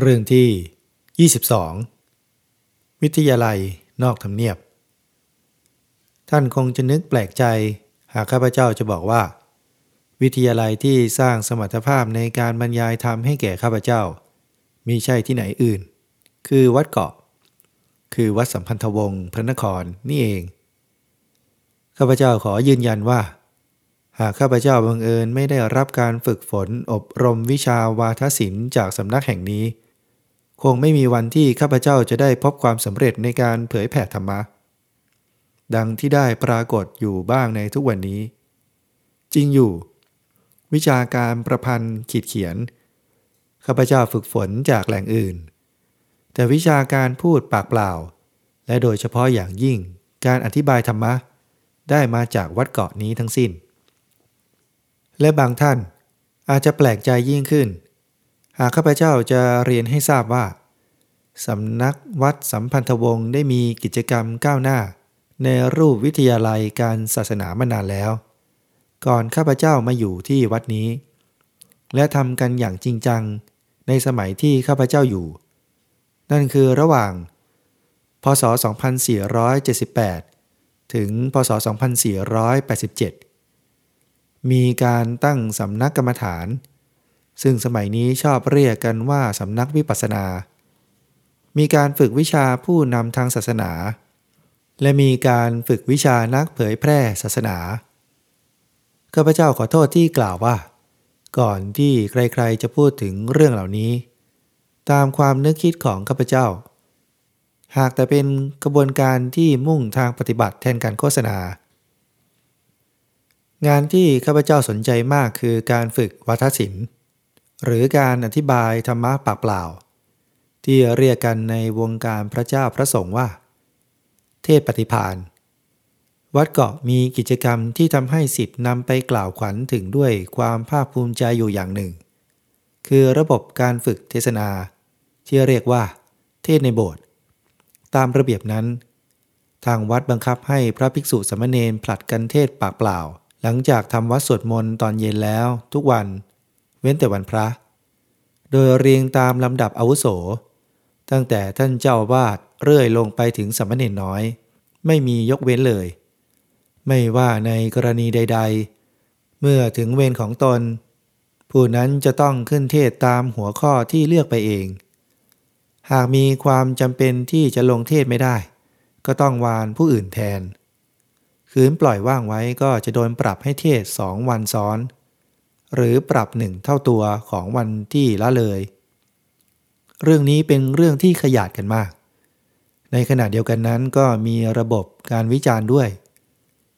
เรื่องที่ 22 วิทยาลัยนอกทำเนียบ ท่านคงจะนึกแปลกใจหากข้าพเจ้าจะบอกว่า วิทยาลัยที่สร้างสมรรถภาพในการบรรยายธรรมให้แก่ข้าพเจ้ามีใช่ที่ไหนอื่น คือวัดเกาะ คือวัดสัมพันธวงศ์พระนครนี่เอง ข้าพเจ้าขอยืนยันว่า หากข้าพเจ้าบังเอิญไม่ได้รับการฝึกฝนอบรมวิชาวาทศิลป์จากสำนักแห่งนี้ คงไม่มีวันที่ข้าพเจ้าจะได้พบความสำเร็จในการเผยแผ่ธรรมะ ดังที่ได้ปรากฏอยู่บ้างในทุกวันนี้ จริงอยู่ วิชาการประพันธ์ขีดเขียน ข้าพเจ้าฝึกฝนจากแหล่งอื่น แต่วิชาการพูดปากเปล่า และโดยเฉพาะอย่างยิ่งการอธิบายธรรมะ ได้มาจากวัดเกาะนี้ทั้งสิ้น และบางท่านอาจจะแปลกใจยิ่งขึ้น หากข้าพเจ้าจะเรียนให้ทราบว่าสำนักวัดสัมพันธวงศ์ได้มีกิจกรรมก้าวหน้า ในรูปวิทยาลัยการศาสนามานานแล้ว ก่อนข้าพเจ้ามาอยู่ที่วัดนี้ และทำกันอย่างจริงจังในสมัยที่ข้าพเจ้าอยู่ นั่นคือระหว่าง พศ 2478 ถึง พศ 2487 มีการตั้งสำนักกรรมฐาน ซึ่งสมัยนี้ชอบเรียกกันว่าสำนักวิปัสสนา มีการฝึกวิชาผู้นำทางศาสนา และมีการฝึกวิชานักเผยแพร่ศาสนาข้าพเจ้าขอโทษที่กล่าวว่า ก่อนที่ใครๆจะพูดถึงเรื่องเหล่านี้ ตามความนึกคิดของข้าพเจ้า หากแต่เป็นกระบวนการที่มุ่งทางปฏิบัติแทนการโฆษณา งานที่ข้าพเจ้าสนใจมากคือการฝึกวัฒศิลป์ หรือการอธิบายธรรมะปากเปล่า ที่เรียกกันในวงการพระเจ้าพระสงฆ์ว่า เทศปฏิพานวัดเกาะมีกิจกรรมที่ทำให้สิทธิ์นำไปกล่าวขวัญถึงด้วยความภาคภูมิใจอยู่อย่างหนึ่ง คือระบบการฝึกเทศนา ที่เรียกว่า เทศในโบสถ์ตามระเบียบนั้น ทางวัดบังคับให้พระภิกษุสมณเณรผลัดกันเทศปากเปล่า หลังจากทำวัดสวดมนต์ตอนเย็นแล้วทุกวัน เว้นแต่วันพระ โดยเรียงตามลำดับอาวุโส ตั้งแต่ท่านเจ้าวาดเรื่อยลงไปถึงสมณเณรน้อย ไม่มียกเว้นเลย ไม่ว่าในกรณีใด ๆ เมื่อถึงเวรของตน ผู้นั้นจะต้องขึ้นเทศตามหัวข้อที่เลือกไปเอง หากมีความจำเป็นที่จะลงเทศไม่ได้ ก็ต้องวานผู้อื่นแทน คืนปล่อยว่างไว้ก็จะโดนปรับให้เทศสองวันซ้อน หรือปรับหนึ่งเท่าตัวของวันที่ละเลย เรื่องนี้เป็นเรื่องที่ขยาดกันมาก ในขณะเดียวกันนั้นก็มีระบบการวิจารณ์ด้วย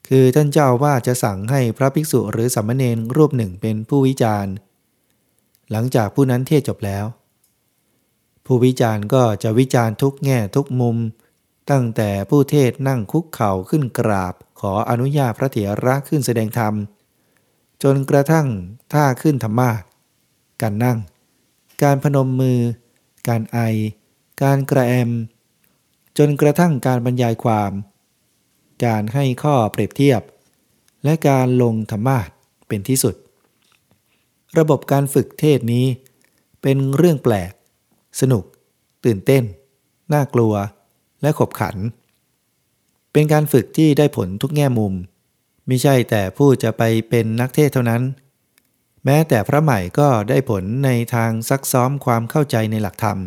คือท่านเจ้าว่าจะสั่งให้พระภิกษุหรือสัมมเนรรูปหนึ่งเป็นผู้วิจารณ์ หลังจากผู้นั้นเทศจบแล้ว ผู้วิจารณ์ก็จะวิจารณ์ทุกแง่ทุกมุม ตั้งแต่ผู้เทศนั่งคุกเข่าขึ้นกราบ ขออนุญาตพระเถระขึ้นแสดงธรรม จนกระทั่งท่าขึ้นธรรมาการนั่ง การพนมมือ การไอ การกระแอม จนกระทั่งการบรรยายความ การให้ข้อเปรียบเทียบ และการลงธรรมาทเป็นที่สุด ระบบการฝึกเทศนี้ เป็นเรื่องแปลก สนุก ตื่นเต้น น่ากลัว และขบขัน เป็นการฝึกที่ได้ผลทุกแง่มุม ม่ใช่แต่ผู้จะไปเป็นนักเทศเท่านั้น แม้แต่พระใหม่ก็ได้ผลในทางซักซ้อมความเข้าใจในหลักธรรม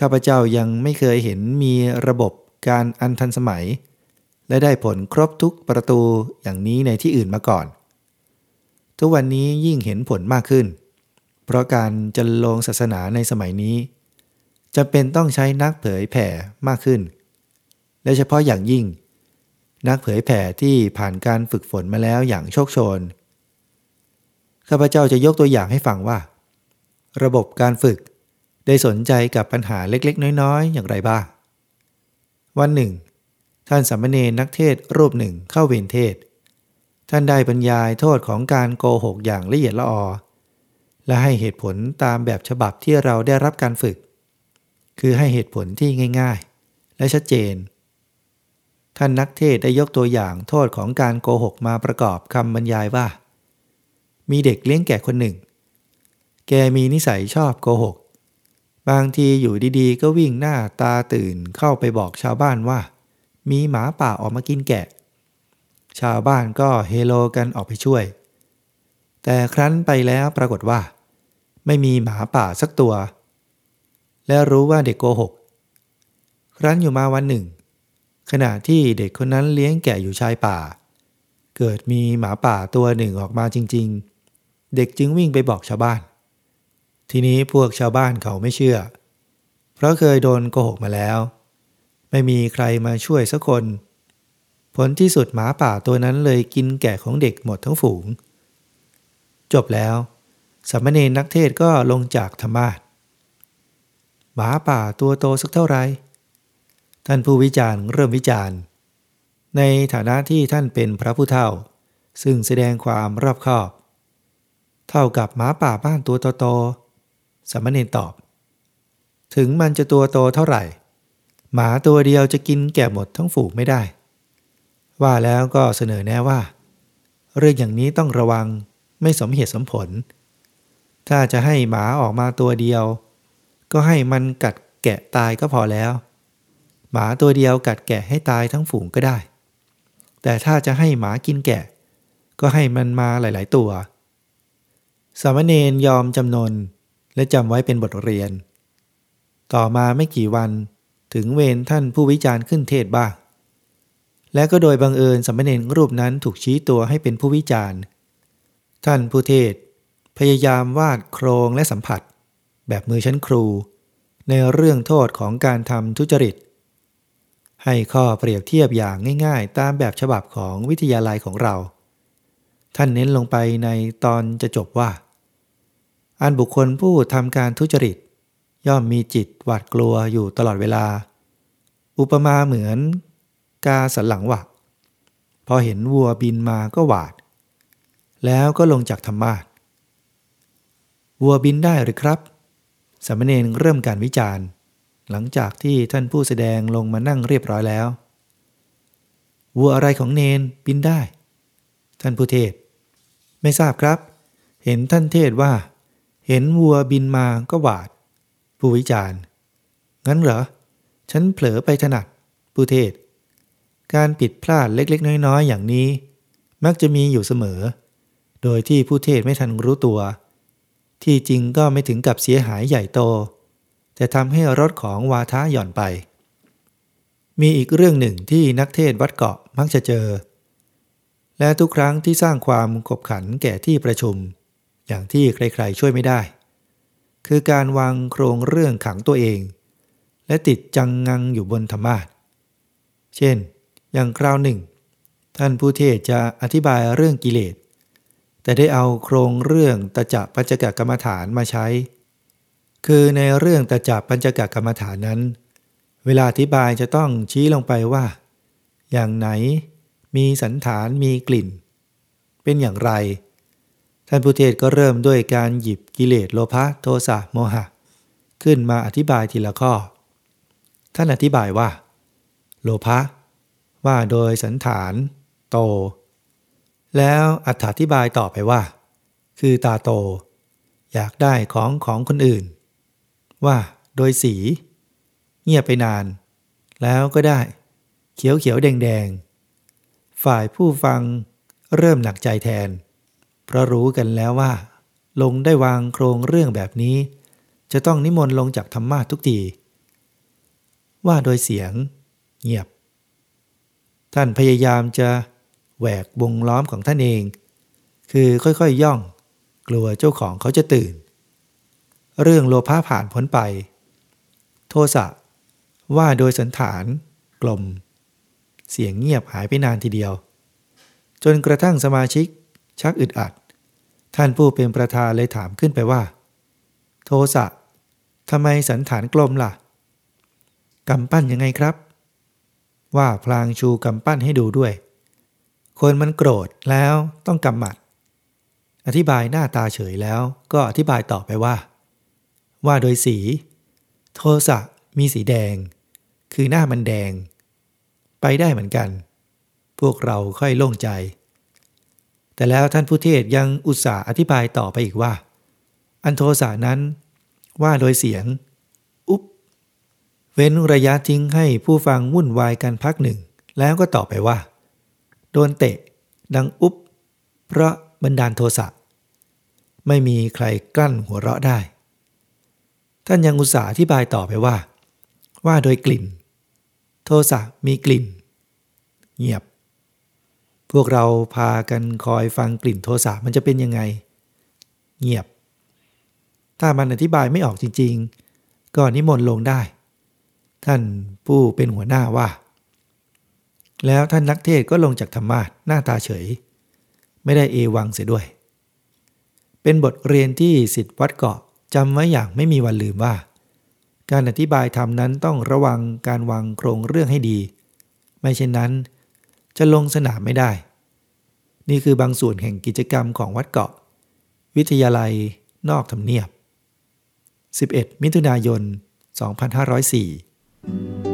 ข้าพเจ้ายังไม่เคยเห็นมีระบบการอันทันสมัย และได้ผลครบทุกประตูอย่างนี้ในที่อื่นมาก่อน ทุกวันนี้ยิ่งเห็นผลมากขึ้น เพราะการจะลงศาสนาในสมัยนี้จะเป็นต้องใช้นักเผยแผ่มากขึ้น และเฉพาะอย่างยิ่ง นักเผยแผ่ที่ผ่านการฝึกฝนมาแล้วอย่างโชคโชน ข้าพเจ้าจะยกตัวอย่างให้ฟังว่า ระบบการฝึกได้สนใจกับปัญหาเล็กๆ น้อยๆ อย่างไรบ้าง วันหนึ่ง ท่านสัมมเนนักเทศรูปหนึ่งเข้าเวรเทศ ท่านได้บรรยายโทษของการโกหกอย่างละเอียดละออ และให้เหตุผลตามแบบฉบับที่เราได้รับการฝึก คือให้เหตุผลที่ง่าย ๆ และชัดเจน ท่านนักเทศได้ยกตัวอย่างโทษของการโกหกมาประกอบคำบรรยายว่า มีเด็กเลี้ยงแก่คนหนึ่ง แกมีนิสัยชอบโกหก บางทีอยู่ดีๆ ก็วิ่งหน้าตาตื่นเข้าไปบอกชาวบ้านว่า มีหมาป่าออกมากินแกะ ชาวบ้านก็เฮโลกันออกไปช่วย แต่ครั้นไปแล้วปรากฏว่า ไม่มีหมาป่าสักตัว และรู้ว่าเด็กโกหก ครั้นอยู่มาวันหนึ่ง ขณะที่เด็กคนนั้นเลี้ยงแกะอยู่ชายป่า เกิดมีหมาป่าตัวหนึ่งออกมาจริง ๆ เด็กจึงวิ่งไปบอกชาวบ้าน ทีนี้พวกชาวบ้านเขาไม่เชื่อ เพราะเคยโดนโกหกมาแล้ว ไม่มีใครมาช่วยสักคน ผลที่สุดหมาป่าตัวนั้นเลยกินแก่ของเด็กหมดทั้งฝูง จบแล้วสมเณรนักเทศก็ลงจากธรรมาทหมาป่าตัวโตสักเท่าไหร่ ท่านผู้วิจารณ์เริ่มวิจารณ์ ในฐานะที่ท่านเป็นพระผู้เฒ่า ซึ่งแสดงความรอบคอบ เท่ากับหมาป่าบ้านตัวโตสมณเณรตอบ ถึงมันจะตัวโตเท่าไหร่ หมาตัวเดียวจะกินแก่หมดทั้งฝูงไม่ได้ ว่าแล้วก็เสนอแน่ว่า เรื่องอย่างนี้ต้องระวังไม่สมเหตุสมผล ถ้าจะให้หมาออกมาตัวเดียว ก็ให้มันกัดแกะตายก็พอแล้ว หมาตัวเดียวกัดแกะให้ตายทั้งฝูงก็ได้ แต่ถ้าจะให้หมากินแกะ ก็ให้มันมาหลาย ๆ ตัว สามเณรยอมจำนนและจำไว้เป็นบทเรียน ต่อมาไม่กี่วันถึงเวรท่านผู้วิจารณ์ขึ้นเทศบ้าง และก็โดยบังเอิญสมณเณรรูปนั้นถูกชี้ตัวให้เป็นผู้วิจารณ์ ท่านผู้เทศ พยายามวาดโครงและสัมผัส แบบมือชั้นครู ในเรื่องโทษของการทำทุจริต ให้ข้อเปรียบเทียบอย่างง่ายๆ ตามแบบฉบับของวิทยาลัยของเรา ท่านเน้นลงไปในตอนจะจบว่า อันบุคคลผู้ทำการทุจริต ย่อมมีจิตหวาดกลัวอยู่ตลอดเวลา อุปมาเหมือนกาสันหลังวักพอเห็นวัวบินมาก็หวาด แล้วก็ลงจากธรรมาทวัวบินได้หรือครับสมณเณรเริ่มการวิจารณ์ หลังจากที่ท่านผู้แสดงลงมานั่งเรียบร้อยแล้ว วัวอะไรของเนนบินได้ ท่านผู้เทศ ไม่ทราบครับ เห็นท่านเทศว่า เห็นวัวบินมาก็หวาด ผู้วิจารณ์ งั้นเหรอ ฉันเผลอไปถนัด ผู้เทศ การผิดพลาดเล็กๆ น้อยๆ อย่างนี้ มักจะมีอยู่เสมอ โดยที่ผู้เทศไม่ทันรู้ตัว ที่จริงก็ไม่ถึงกับเสียหายใหญ่โต แต่ทำให้รถของวาทะหย่อนไป มีอีกเรื่องหนึ่งที่นักเทศวัดเกาะมักจะเจอ และทุกครั้งที่สร้างความขบขันแก่ที่ประชุม อย่างที่ใครๆช่วยไม่ได้ คือการวางโครงเรื่องขังตัวเอง และติดจังงังอยู่บนธรรมาทเช่น อย่างคราวหนึ่ง ท่านผู้เทศจะอธิบายเรื่องกิเลสแต่ได้เอาโครงเรื่องตจัปัญจกกรรมฐานมาใช้ คือในเรื่องตจัปัญจกกรรมฐานนั้น เวลาอธิบายจะต้องชี้ลงไปว่า อย่างไหนมีสันฐานมีกลิ่น เป็นอย่างไร ท่านผู้เทศก็เริ่มด้วยการหยิบกิเลสโลภะโทสะโมหะ ขึ้นมาอธิบายทีละข้อ ท่านอธิบายว่า โลภะว่าโดยสันฐาน โต แล้วอธิบายต่อไปว่า คือตาโต อยากได้ของของคนอื่น ว่าโดยสี เงียบไปนาน แล้วก็ได้ เขียวเขียวแดงแดงฝ่ายผู้ฟังเริ่มหนักใจแทน เพราะรู้กันแล้วว่า ลงได้วางโครงเรื่องแบบนี้ จะต้องนิมนต์ลงจากธรรมาทุกที ว่าโดยเสียง เงียบ ท่านพยายามจะแหวกวงล้อมของท่านเอง คือค่อยๆย่อง กลัวเจ้าของเขาจะตื่น เรื่องโลภะผ่านพ้นไป โทสะว่าโดยสันฐาน กลม เสียงเงียบหายไปนานทีเดียว จนกระทั่งสมาชิก ชักอึดอัด ท่านผู้เป็นประธานเลยถามขึ้นไปว่า โทสะทำไมสันฐานกลมล่ะกำปั้นยังไงครับ ว่าพลางชูกำปั้นให้ดูด้วย คนมันโกรธแล้วต้องกำหมัด อธิบายหน้าตาเฉยแล้วก็อธิบายต่อไปว่า ว่าโดยสี โทสะมีสีแดง คือหน้ามันแดง ไปได้เหมือนกัน พวกเราค่อยโล่งใจ แต่แล้วท่านผู้เทศยังอุตส่าห์อธิบายต่อไปอีกว่า อันโทสะนั้น ว่าโดยเสียง อุ๊บ เว้นระยะทิ้งให้ผู้ฟังวุ่นวายกันพักหนึ่ง แล้วก็ตอบไปว่า โดนเตะ ดังอุ๊บ เพราะบันดาลโทสะไม่มีใครกลั้นหัวเราะได้ ท่านยังอุตส่าห์อธิบายต่อไปว่า ว่าโดยกลิ่น โทสะมีกลิ่น เงียบ พวกเราพากันคอยฟังกลิ่นโทสะมันจะเป็นยังไง เงียบ ถ้ามันอธิบายไม่ออกจริง ๆ ก็นิมนต์ลงได้ ท่านผู้เป็นหัวหน้าว่า แล้วท่านนักเทศก็ลงจากธรรมาหน้าตาเฉย ไม่ได้เอวังเสียด้วย เป็นบทเรียนที่สิทธิวัดเกาะ จำไว้อย่างไม่มีวันลืมว่า การอธิบายธรรมนั้นต้องระวังการวางโครงเรื่องให้ดี ไม่เช่นนั้น จะลงสนามไม่ได้ นี่คือบางส่วนแห่งกิจกรรมของวัดเกาะ วิทยาลัยนอกทำเนียบ 11 มิถุนายน 2504